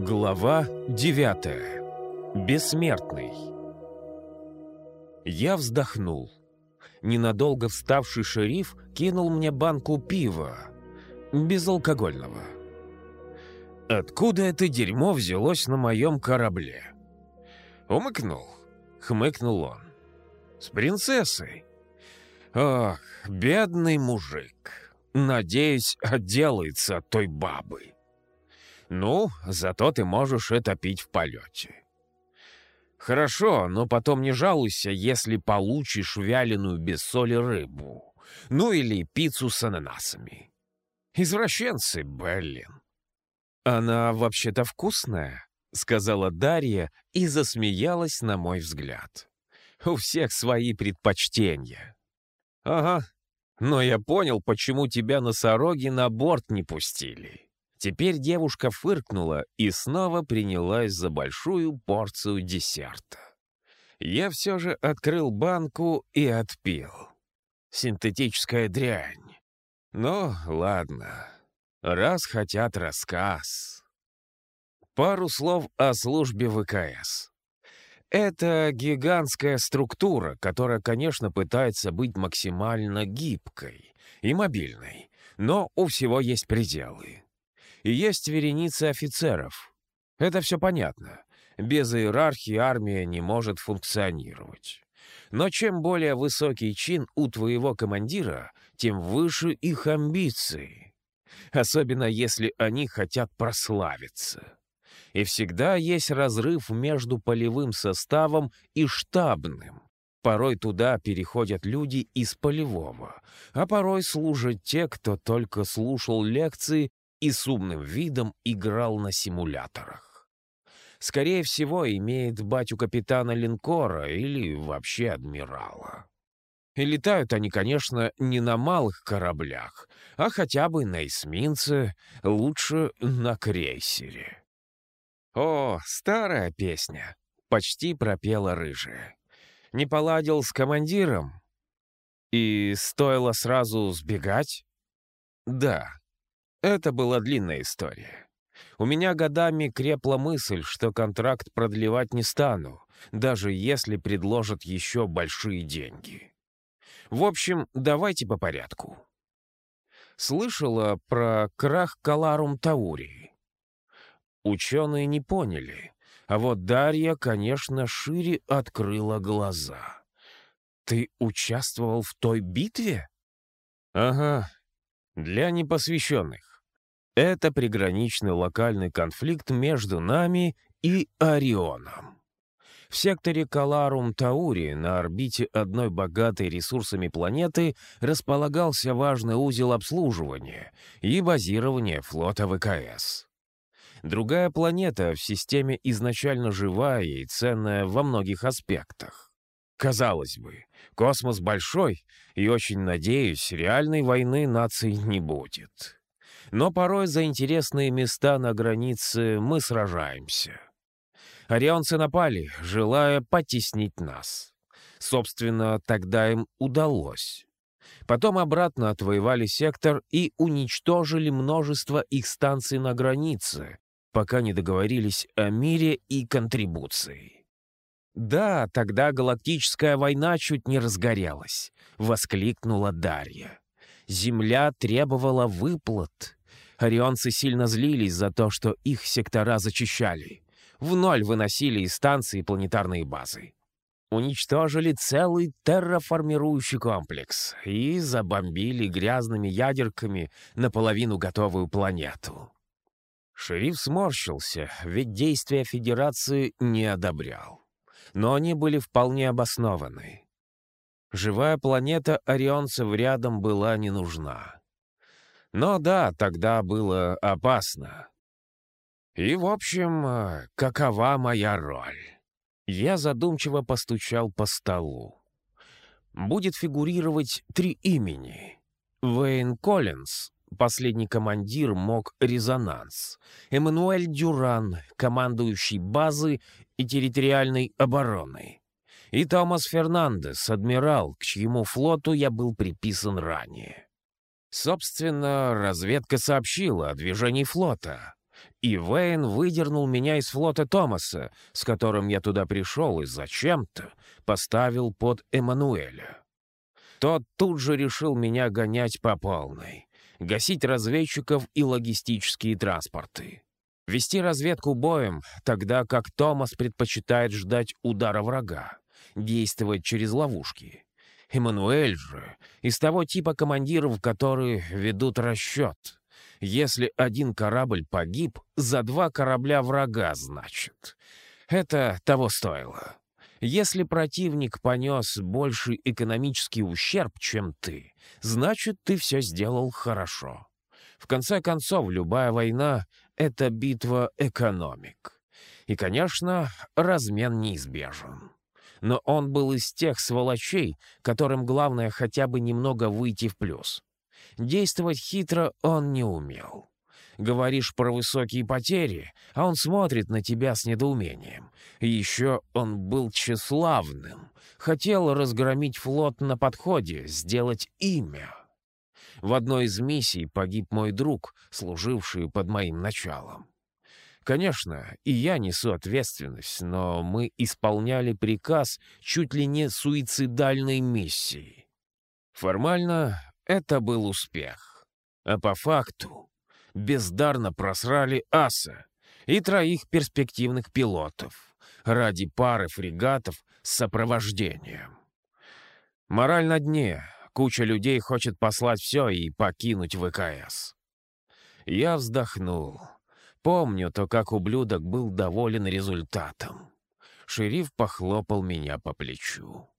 Глава 9. Бессмертный. Я вздохнул. Ненадолго вставший шериф кинул мне банку пива, безалкогольного. Откуда это дерьмо взялось на моем корабле? Умыкнул, хмыкнул он. С принцессой. Ох, бедный мужик. Надеюсь, отделается от той бабы. Ну, зато ты можешь это пить в полете. Хорошо, но потом не жалуйся, если получишь вяленую без соли рыбу. Ну или пиццу с ананасами. Извращенцы, блин. Она вообще-то вкусная, сказала Дарья и засмеялась на мой взгляд. У всех свои предпочтения. Ага, но я понял, почему тебя носороги на борт не пустили. Теперь девушка фыркнула и снова принялась за большую порцию десерта. Я все же открыл банку и отпил. Синтетическая дрянь. Ну, ладно. Раз хотят рассказ. Пару слов о службе ВКС. Это гигантская структура, которая, конечно, пытается быть максимально гибкой и мобильной, но у всего есть пределы и есть вереница офицеров. Это все понятно. Без иерархии армия не может функционировать. Но чем более высокий чин у твоего командира, тем выше их амбиции. Особенно если они хотят прославиться. И всегда есть разрыв между полевым составом и штабным. Порой туда переходят люди из полевого, а порой служат те, кто только слушал лекции и с умным видом играл на симуляторах. Скорее всего, имеет батю капитана линкора или вообще адмирала. И летают они, конечно, не на малых кораблях, а хотя бы на эсминце, лучше на крейсере. О, старая песня, почти пропела рыжая. Не поладил с командиром? И стоило сразу сбегать? Да, это была длинная история. У меня годами крепла мысль, что контракт продлевать не стану, даже если предложат еще большие деньги. В общем, давайте по порядку. Слышала про крах Каларум Таурии. Ученые не поняли, а вот Дарья, конечно, шире открыла глаза. «Ты участвовал в той битве?» «Ага, для непосвященных. Это приграничный локальный конфликт между нами и Орионом. В секторе Каларум Таури на орбите одной богатой ресурсами планеты располагался важный узел обслуживания и базирования флота ВКС. Другая планета в системе изначально живая и ценная во многих аспектах. Казалось бы, космос большой, и очень надеюсь, реальной войны наций не будет но порой за интересные места на границе мы сражаемся. Орионцы напали, желая потеснить нас. Собственно, тогда им удалось. Потом обратно отвоевали сектор и уничтожили множество их станций на границе, пока не договорились о мире и контрибуции. «Да, тогда галактическая война чуть не разгорелась», — воскликнула Дарья. «Земля требовала выплат, Орионцы сильно злились за то, что их сектора зачищали. В ноль выносили из станции планетарные базы. Уничтожили целый терраформирующий комплекс и забомбили грязными ядерками наполовину готовую планету. Шериф сморщился, ведь действия Федерации не одобрял. Но они были вполне обоснованы. Живая планета орионцев рядом была не нужна. Но да, тогда было опасно. И, в общем, э, какова моя роль? Я задумчиво постучал по столу. Будет фигурировать три имени. Вейн Коллинз, последний командир МОК «Резонанс», Эммануэль Дюран, командующий базы и территориальной обороны, и Томас Фернандес, адмирал, к чьему флоту я был приписан ранее. Собственно, разведка сообщила о движении флота. И Вейн выдернул меня из флота Томаса, с которым я туда пришел, и зачем-то поставил под Эммануэля. Тот тут же решил меня гонять по полной, гасить разведчиков и логистические транспорты. Вести разведку боем, тогда как Томас предпочитает ждать удара врага, действовать через ловушки. Эммануэль же из того типа командиров, которые ведут расчет. Если один корабль погиб, за два корабля врага, значит. Это того стоило. Если противник понес больший экономический ущерб, чем ты, значит, ты все сделал хорошо. В конце концов, любая война — это битва экономик. И, конечно, размен неизбежен. Но он был из тех сволочей, которым главное хотя бы немного выйти в плюс. Действовать хитро он не умел. Говоришь про высокие потери, а он смотрит на тебя с недоумением. еще он был тщеславным. Хотел разгромить флот на подходе, сделать имя. В одной из миссий погиб мой друг, служивший под моим началом. Конечно, и я несу ответственность, но мы исполняли приказ чуть ли не суицидальной миссии. Формально это был успех. А по факту бездарно просрали аса и троих перспективных пилотов ради пары фрегатов с сопровождением. Мораль на дне. Куча людей хочет послать все и покинуть ВКС. Я вздохнул. Помню то, как ублюдок был доволен результатом. Шериф похлопал меня по плечу.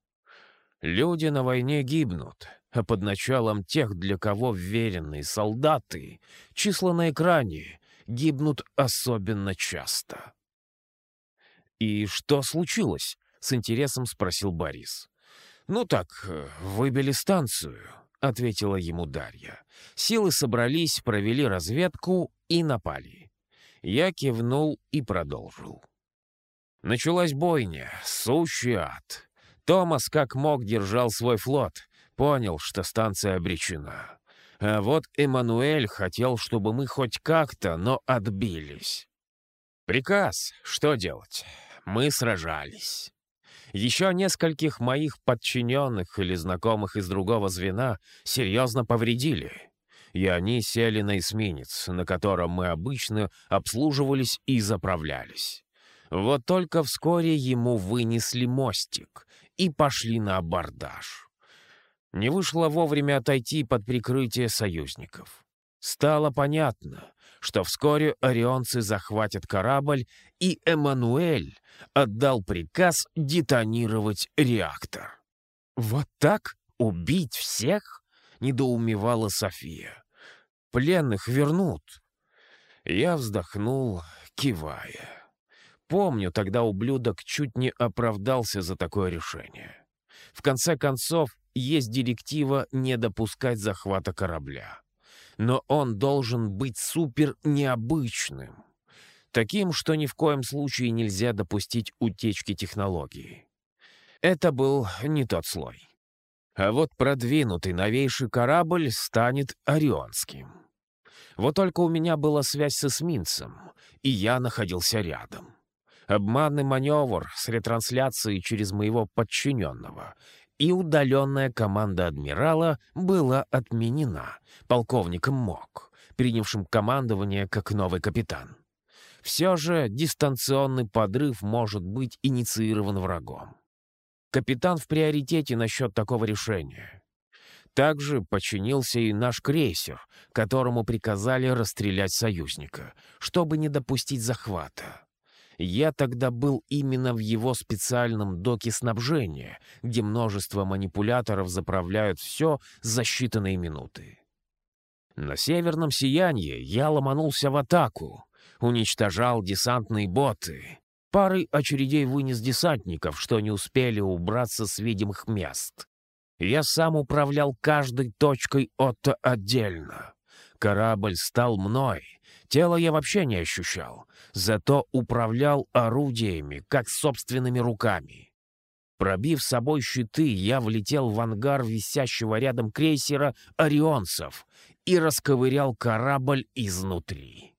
Люди на войне гибнут, а под началом тех, для кого вверенные солдаты, числа на экране гибнут особенно часто. «И что случилось?» — с интересом спросил Борис. «Ну так, выбили станцию», — ответила ему Дарья. Силы собрались, провели разведку и напали. Я кивнул и продолжил. Началась бойня, сущий ад. Томас как мог держал свой флот, понял, что станция обречена. А вот Эммануэль хотел, чтобы мы хоть как-то, но отбились. Приказ, что делать? Мы сражались. Еще нескольких моих подчиненных или знакомых из другого звена серьезно повредили. И они сели на эсминец, на котором мы обычно обслуживались и заправлялись. Вот только вскоре ему вынесли мостик и пошли на абордаж. Не вышло вовремя отойти под прикрытие союзников. Стало понятно, что вскоре орионцы захватят корабль, и Эммануэль отдал приказ детонировать реактор. «Вот так? Убить всех?» — недоумевала София. «Пленных вернут». Я вздохнул, кивая. Помню, тогда ублюдок чуть не оправдался за такое решение. В конце концов, есть директива не допускать захвата корабля. Но он должен быть супер необычным. Таким, что ни в коем случае нельзя допустить утечки технологии. Это был не тот слой. А вот продвинутый новейший корабль станет орионским. Вот только у меня была связь с эсминцем, и я находился рядом. Обманный маневр с ретрансляцией через моего подчиненного, и удаленная команда адмирала была отменена полковником МОК, принявшим командование как новый капитан. Все же дистанционный подрыв может быть инициирован врагом. Капитан в приоритете насчет такого решения. Также подчинился и наш крейсер, которому приказали расстрелять союзника, чтобы не допустить захвата. Я тогда был именно в его специальном доке снабжения, где множество манипуляторов заправляют все за считанные минуты. На северном сиянии я ломанулся в атаку, уничтожал десантные боты. Парой очередей вынес десантников, что не успели убраться с видимых мест. Я сам управлял каждой точкой Отто отдельно. Корабль стал мной — Тело я вообще не ощущал, зато управлял орудиями, как собственными руками. Пробив собой щиты, я влетел в ангар висящего рядом крейсера «Орионцев» и расковырял корабль изнутри.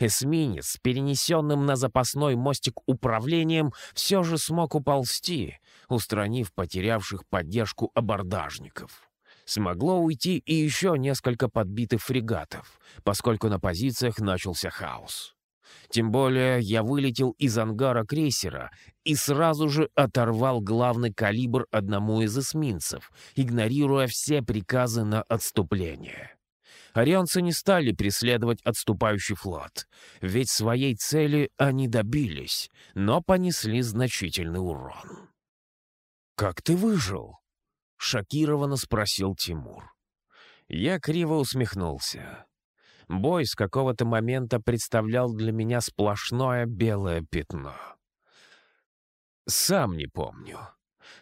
Эсминец перенесенным на запасной мостик управлением все же смог уползти, устранив потерявших поддержку абордажников. Смогло уйти и еще несколько подбитых фрегатов, поскольку на позициях начался хаос. Тем более я вылетел из ангара крейсера и сразу же оторвал главный калибр одному из эсминцев, игнорируя все приказы на отступление. Орионцы не стали преследовать отступающий флот, ведь своей цели они добились, но понесли значительный урон. «Как ты выжил?» — шокированно спросил Тимур. Я криво усмехнулся. Бой с какого-то момента представлял для меня сплошное белое пятно. Сам не помню.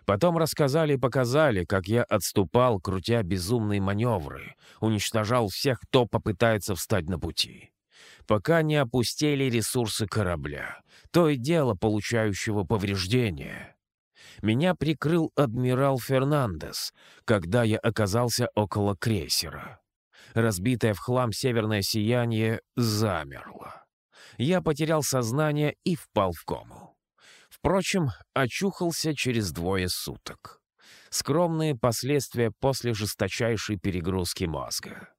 Потом рассказали и показали, как я отступал, крутя безумные маневры, уничтожал всех, кто попытается встать на пути. Пока не опустили ресурсы корабля, то и дело получающего повреждения. Меня прикрыл адмирал Фернандес, когда я оказался около крейсера. Разбитое в хлам северное сияние замерло. Я потерял сознание и впал в кому. Впрочем, очухался через двое суток. Скромные последствия после жесточайшей перегрузки мозга.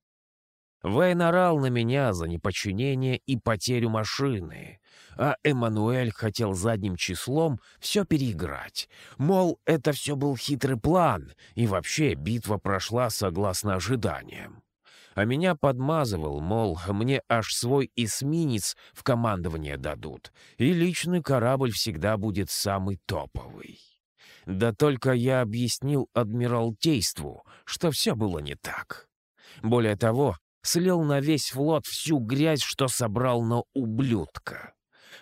Вейн орал на меня за неподчинение и потерю машины, а Эммануэль хотел задним числом все переиграть. Мол, это все был хитрый план, и вообще битва прошла согласно ожиданиям а меня подмазывал, мол, мне аж свой эсминец в командование дадут, и личный корабль всегда будет самый топовый. Да только я объяснил Адмиралтейству, что все было не так. Более того, слил на весь флот всю грязь, что собрал на ублюдка.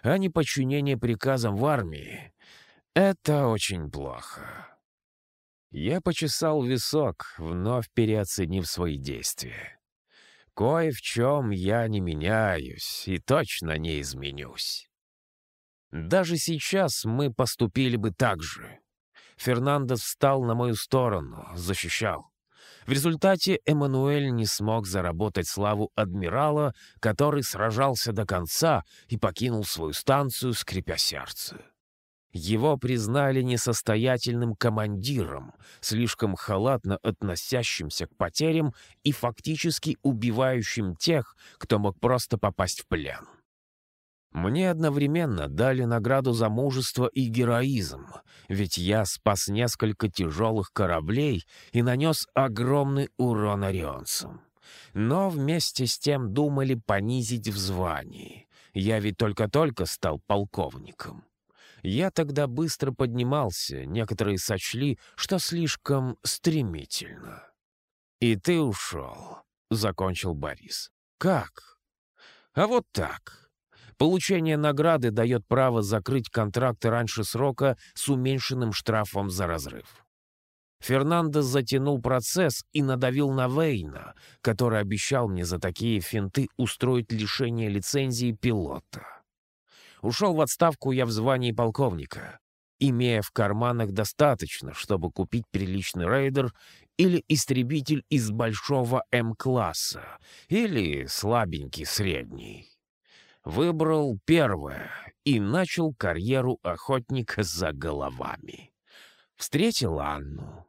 А не подчинение приказам в армии — это очень плохо. Я почесал висок, вновь переоценив свои действия. Кое в чем я не меняюсь и точно не изменюсь. Даже сейчас мы поступили бы так же. Фернандес встал на мою сторону, защищал. В результате Эммануэль не смог заработать славу адмирала, который сражался до конца и покинул свою станцию, скрипя сердце. Его признали несостоятельным командиром, слишком халатно относящимся к потерям и фактически убивающим тех, кто мог просто попасть в плен. Мне одновременно дали награду за мужество и героизм, ведь я спас несколько тяжелых кораблей и нанес огромный урон орионцам. Но вместе с тем думали понизить в звании. Я ведь только-только стал полковником. Я тогда быстро поднимался, некоторые сочли, что слишком стремительно. «И ты ушел», — закончил Борис. «Как?» «А вот так. Получение награды дает право закрыть контракты раньше срока с уменьшенным штрафом за разрыв». Фернандес затянул процесс и надавил на Вейна, который обещал мне за такие финты устроить лишение лицензии пилота. Ушел в отставку я в звании полковника, имея в карманах достаточно, чтобы купить приличный рейдер или истребитель из большого М-класса, или слабенький средний. Выбрал первое и начал карьеру охотника за головами. Встретил Анну.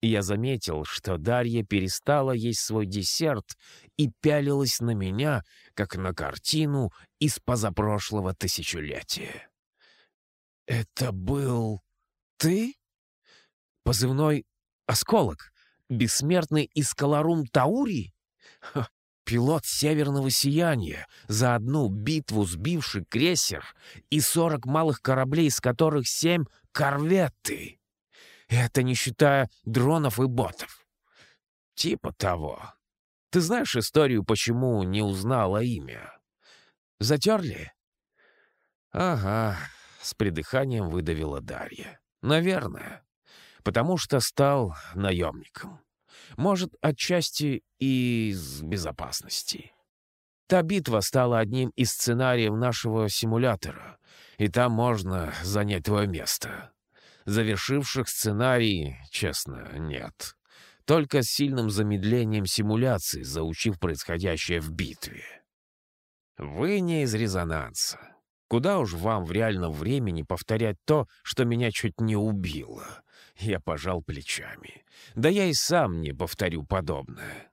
Я заметил, что Дарья перестала есть свой десерт и пялилась на меня, как на картину из позапрошлого тысячелетия. «Это был ты?» Позывной «Осколок», бессмертный Искаларум Таури? Ха, пилот Северного Сияния, за одну битву сбивший крейсер и сорок малых кораблей, из которых семь — корветты. Это не считая дронов и ботов. Типа того. Ты знаешь историю, почему не узнала имя? Затерли? Ага, с придыханием выдавила Дарья. Наверное. Потому что стал наемником. Может, отчасти из безопасности. Та битва стала одним из сценариев нашего симулятора, и там можно занять твое место. Завершивших сценарий, честно, нет только с сильным замедлением симуляции, заучив происходящее в битве. «Вы не из резонанса. Куда уж вам в реальном времени повторять то, что меня чуть не убило?» Я пожал плечами. «Да я и сам не повторю подобное».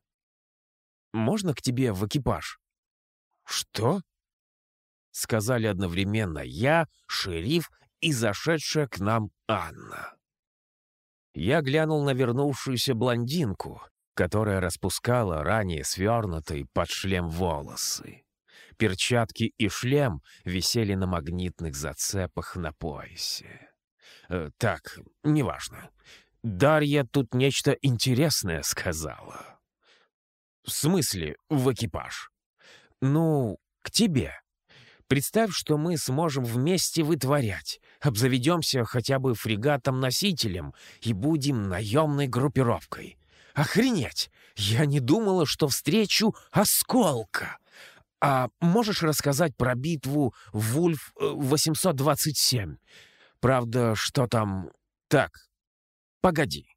«Можно к тебе в экипаж?» «Что?» Сказали одновременно я, шериф и зашедшая к нам Анна. Я глянул на вернувшуюся блондинку, которая распускала ранее свернутые под шлем волосы. Перчатки и шлем висели на магнитных зацепах на поясе. Э, так, неважно. Дарья тут нечто интересное сказала. В смысле, в экипаж? Ну, к тебе. Представь, что мы сможем вместе вытворять. Обзаведемся хотя бы фрегатом-носителем и будем наемной группировкой. Охренеть! Я не думала, что встречу осколка. А можешь рассказать про битву Вульф-827? Правда, что там... Так, погоди.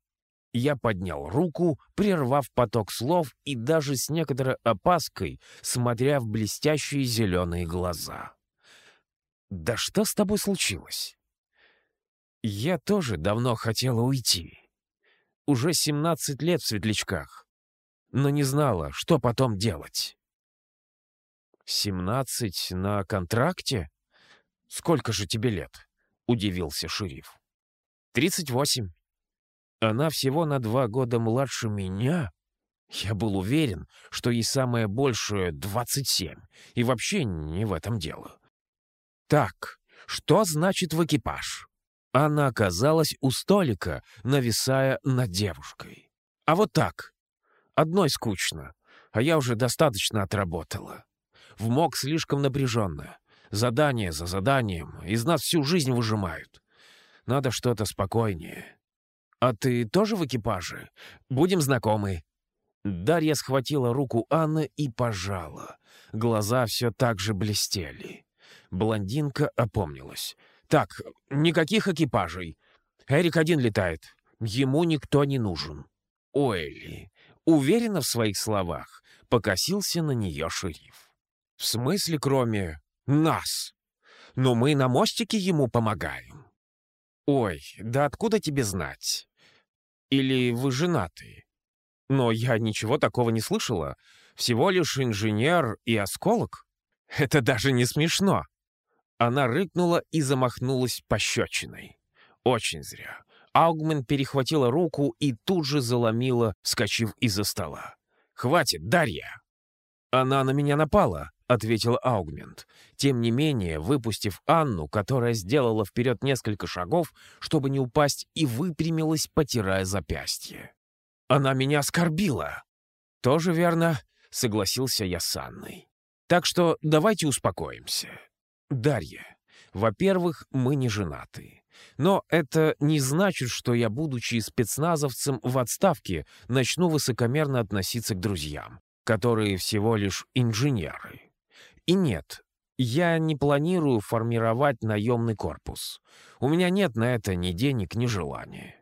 Я поднял руку, прервав поток слов и даже с некоторой опаской, смотря в блестящие зеленые глаза. «Да что с тобой случилось?» «Я тоже давно хотела уйти. Уже 17 лет в светлячках, но не знала, что потом делать». «Семнадцать на контракте? Сколько же тебе лет?» — удивился шериф. «Тридцать восемь». Она всего на два года младше меня. Я был уверен, что ей самое большее — двадцать семь, и вообще не в этом дело. Так, что значит в экипаж? Она оказалась у столика, нависая над девушкой. А вот так. Одной скучно, а я уже достаточно отработала. В МОК слишком напряженно. Задание за заданием. Из нас всю жизнь выжимают. Надо что-то спокойнее. «А ты тоже в экипаже? Будем знакомы». Дарья схватила руку Анны и пожала. Глаза все так же блестели. Блондинка опомнилась. «Так, никаких экипажей. Эрик один летает. Ему никто не нужен». Ойли, уверенно в своих словах, покосился на нее шериф. «В смысле, кроме нас? Но мы на мостике ему помогаем». «Ой, да откуда тебе знать? Или вы женаты? Но я ничего такого не слышала. Всего лишь инженер и осколок. Это даже не смешно. Она рыкнула и замахнулась пощечиной. Очень зря. Аугмен перехватила руку и тут же заломила, вскочив из-за стола. «Хватит, Дарья!» «Она на меня напала», — ответил Аугмент. Тем не менее, выпустив Анну, которая сделала вперед несколько шагов, чтобы не упасть, и выпрямилась, потирая запястье. «Она меня оскорбила!» «Тоже верно», — согласился я с Анной. «Так что давайте успокоимся. Дарья, во-первых, мы не женаты. Но это не значит, что я, будучи спецназовцем в отставке, начну высокомерно относиться к друзьям, которые всего лишь инженеры. И нет, я не планирую формировать наемный корпус. У меня нет на это ни денег, ни желания.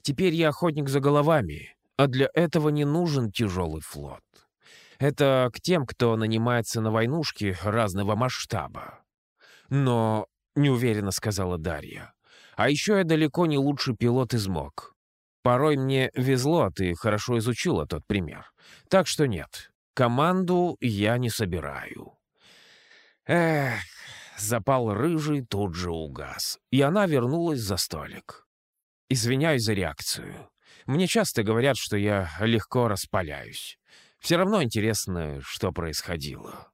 Теперь я охотник за головами, а для этого не нужен тяжелый флот. Это к тем, кто нанимается на войнушки разного масштаба. Но, — неуверенно сказала Дарья, — а еще я далеко не лучший пилот из МОК. Порой мне везло, ты хорошо изучила тот пример. Так что нет, команду я не собираю. Эх, запал рыжий тут же угас, и она вернулась за столик. Извиняюсь за реакцию. Мне часто говорят, что я легко распаляюсь. Все равно интересно, что происходило.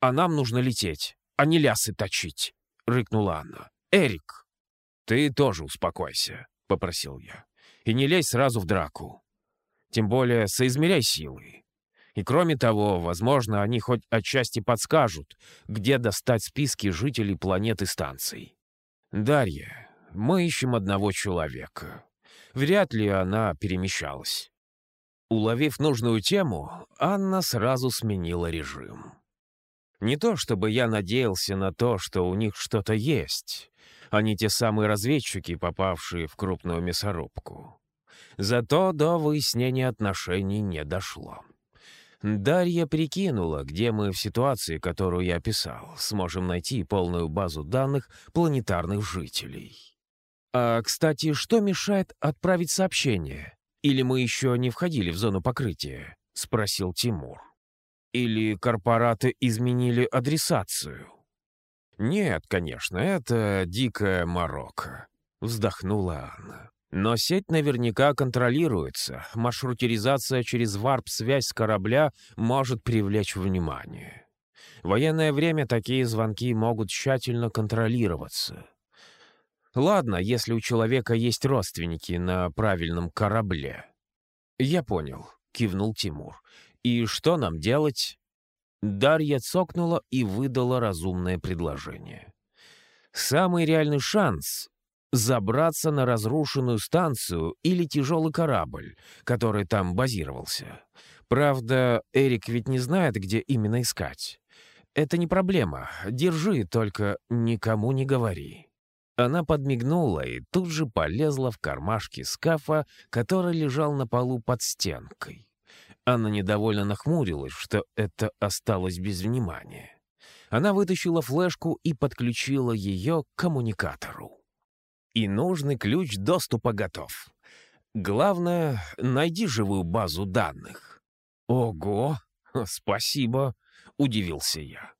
А нам нужно лететь, а не лясы точить, — рыкнула Анна. Эрик, ты тоже успокойся, — попросил я. И не лезь сразу в драку. Тем более соизмеряй силы. И кроме того, возможно, они хоть отчасти подскажут, где достать списки жителей планеты станций. Дарья, мы ищем одного человека. Вряд ли она перемещалась. Уловив нужную тему, Анна сразу сменила режим. Не то чтобы я надеялся на то, что у них что-то есть. Они те самые разведчики, попавшие в крупную мясорубку. Зато до выяснения отношений не дошло. Дарья прикинула, где мы в ситуации, которую я описал, сможем найти полную базу данных планетарных жителей. А, кстати, что мешает отправить сообщение? Или мы еще не входили в зону покрытия? Спросил Тимур. Или корпораты изменили адресацию? Нет, конечно, это дикая Марокко. Вздохнула Анна. Но сеть наверняка контролируется. Маршрутизация через варп-связь с корабля может привлечь внимание. В военное время такие звонки могут тщательно контролироваться. Ладно, если у человека есть родственники на правильном корабле. «Я понял», — кивнул Тимур. «И что нам делать?» Дарья цокнула и выдала разумное предложение. «Самый реальный шанс забраться на разрушенную станцию или тяжелый корабль, который там базировался. Правда, Эрик ведь не знает, где именно искать. Это не проблема. Держи, только никому не говори. Она подмигнула и тут же полезла в кармашки скафа, который лежал на полу под стенкой. Анна недовольно нахмурилась, что это осталось без внимания. Она вытащила флешку и подключила ее к коммуникатору и нужный ключ доступа готов. Главное, найди живую базу данных». «Ого! Спасибо!» — удивился я.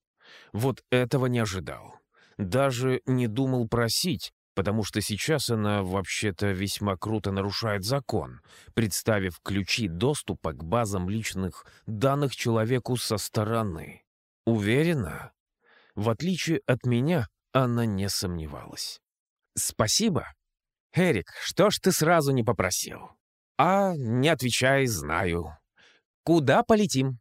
Вот этого не ожидал. Даже не думал просить, потому что сейчас она вообще-то весьма круто нарушает закон, представив ключи доступа к базам личных данных человеку со стороны. Уверена? В отличие от меня, она не сомневалась. «Спасибо. Эрик, что ж ты сразу не попросил?» «А, не отвечай, знаю. Куда полетим?»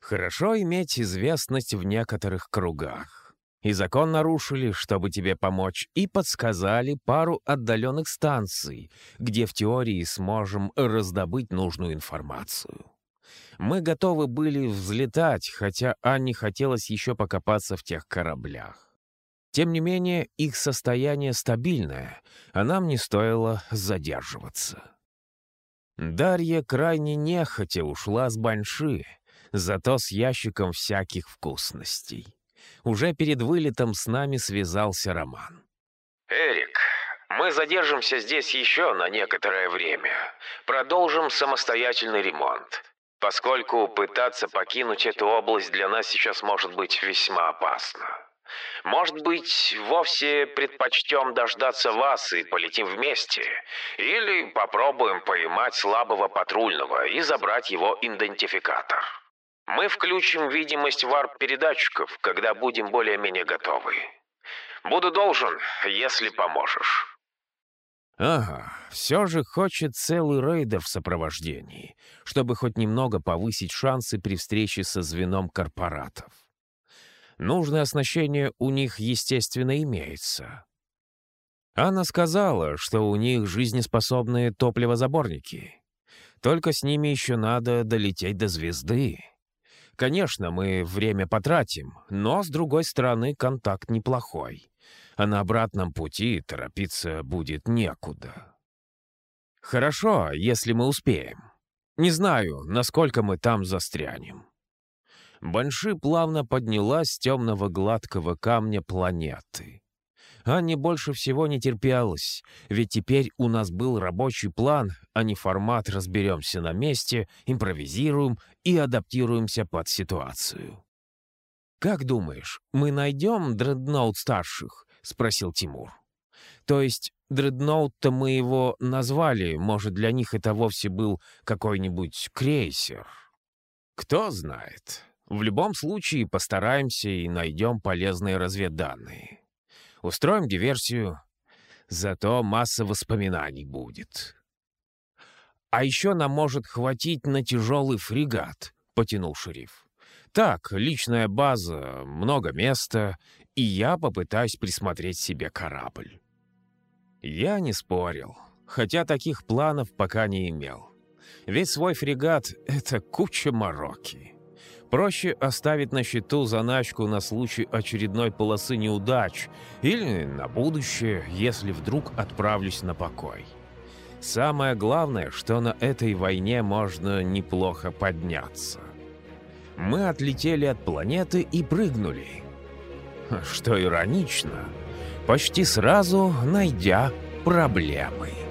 «Хорошо иметь известность в некоторых кругах. И закон нарушили, чтобы тебе помочь, и подсказали пару отдаленных станций, где в теории сможем раздобыть нужную информацию. Мы готовы были взлетать, хотя Анне хотелось еще покопаться в тех кораблях. Тем не менее, их состояние стабильное, а нам не стоило задерживаться. Дарья крайне нехотя ушла с Банши, зато с ящиком всяких вкусностей. Уже перед вылетом с нами связался Роман. «Эрик, мы задержимся здесь еще на некоторое время. Продолжим самостоятельный ремонт, поскольку пытаться покинуть эту область для нас сейчас может быть весьма опасно». Может быть, вовсе предпочтем дождаться вас и полетим вместе? Или попробуем поймать слабого патрульного и забрать его идентификатор? Мы включим видимость варп-передатчиков, когда будем более-менее готовы. Буду должен, если поможешь». «Ага, все же хочет целый рейдер в сопровождении, чтобы хоть немного повысить шансы при встрече со звеном корпоратов. Нужное оснащение у них, естественно, имеется. Анна сказала, что у них жизнеспособные топливозаборники. Только с ними еще надо долететь до звезды. Конечно, мы время потратим, но, с другой стороны, контакт неплохой. А на обратном пути торопиться будет некуда. Хорошо, если мы успеем. Не знаю, насколько мы там застрянем. Банши плавно поднялась с темного гладкого камня планеты. Анне больше всего не терпелось, ведь теперь у нас был рабочий план, а не формат «разберемся на месте», «импровизируем» и адаптируемся под ситуацию. «Как думаешь, мы найдем дредноут старших?» — спросил Тимур. «То есть дредноут-то мы его назвали, может, для них это вовсе был какой-нибудь крейсер?» «Кто знает», в любом случае постараемся и найдем полезные разведданные. Устроим диверсию, зато масса воспоминаний будет. А еще нам может хватить на тяжелый фрегат, потянул шериф. Так, личная база, много места, и я попытаюсь присмотреть себе корабль. Я не спорил, хотя таких планов пока не имел. Ведь свой фрегат — это куча мороки. Проще оставить на счету заначку на случай очередной полосы неудач или на будущее, если вдруг отправлюсь на покой. Самое главное, что на этой войне можно неплохо подняться. мы отлетели от планеты и прыгнули. Что иронично, почти сразу найдя проблемы.